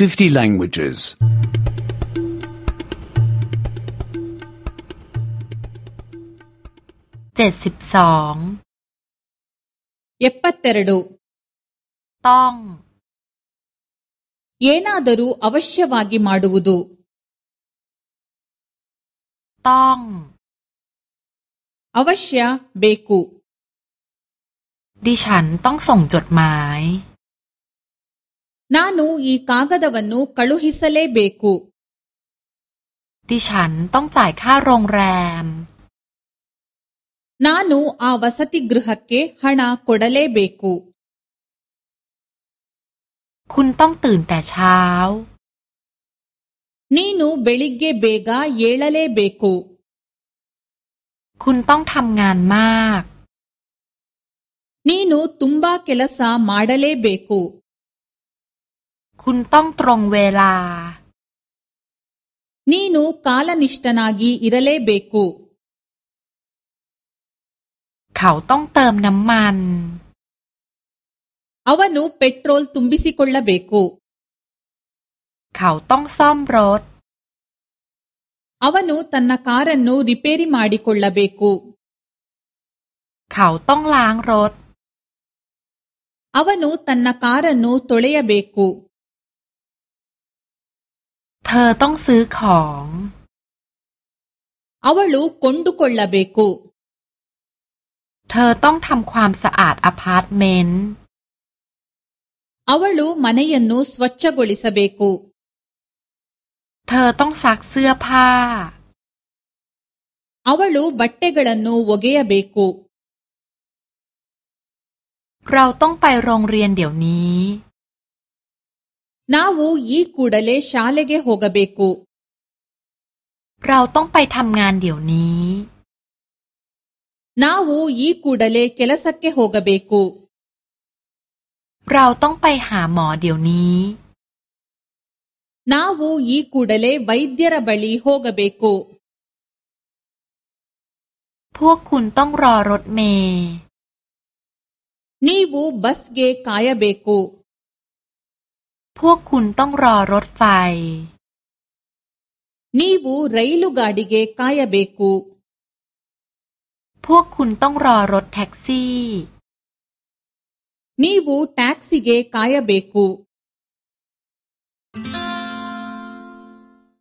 50 languages. 72 ಎಪ್ಪತ್ತೆರಡು ต้อง ಏನಾದರೂ ಅವಶ್ಯವಾಗಿ ಮಾಡುವುದು ต้อง ಅವಶ್ಯ ಬೇಕು ดิฉันต้องส่งจดหมายน้าห ನಾನು ಈ าಾ ಗ ದ ವ ನ น ನ ು ಕ ลุหิสเลเบกುดิฉันต้องจ่ายค่าโรงแรมน้าหนูอาวสติกรุหักเกะหณาโคดเลเบกูคุณต้องตื่นแต่เช้านี่หนูเบลิกเกเบกาเยลเลเบกูคุณต้องทำงานมาก นี่หนูตุมบาเคลสามาดเลเบกูคุณต้องตรงเวลา ನೀನು ಕಾಲನಿಷ್ಠನಾಗಿ ಇರಲೇಬೇಕು เขาต้องเติมน้ำมัน ಅವನು ಪೆಟ್ರೋಲ್ ತುಂಬಿಸಿಕೊಳ್ಳಬೇಕು เขาต้องซ่อมรถ ಅವನು ತನ್ನ ಕಾರನ್ನು ರಿಪೇರಿ ಮಾಡಿಕೊಳ್ಳಬೇಕು เขาต้องล้างรถ ಅವನು ತನ್ನ ಕಾರನ್ನು ತೊಳೆಯಬೇಕು เธอต้องซื้อของอ ವ ಳ ು ಕ คน ಡ ು ಕ ೊ ಳ ್ ಳ ಬ ೇ ಕ ುเธอต้องทำความสะอาดอพาร์ตเมนต์อว ಳ ลูมೆ ಯ ನ ್ ನ นน್สวั ಛ ಗ ೊ ಳ ಿ ಸ ಬ ೇ ಕ ುเธอต้องซักเสื้อผ้าอ ಅವಳು ಬ ಟ ್เตกันนูวเกียเบกูเราต้องไปโรงเรียนเดี๋ยวนี้น้าวูยีೂูดเลಾ ಲ ೆ ಗ ೆ ಹೋಗಬೇಕು เราต้องไปทำงานเดี๋ยวนี้น้าวูยีกูดเลเคลสักเกโฮกเบกูเราต้องไปหาหมอเดี๋ยวนี้น้าวูยีกูดเลวัยเดียรบลีโฮกเบกูพวกคุณต้องรอรถเมย์นี่วูบัสเกกายเบกูพวกคุณต้องรอรถไฟนีวูเรลูกาดิเกกายเบกูพวกคุณต้องรอรถแท็กซี่นีวูแท็กซี่เกกายเบกู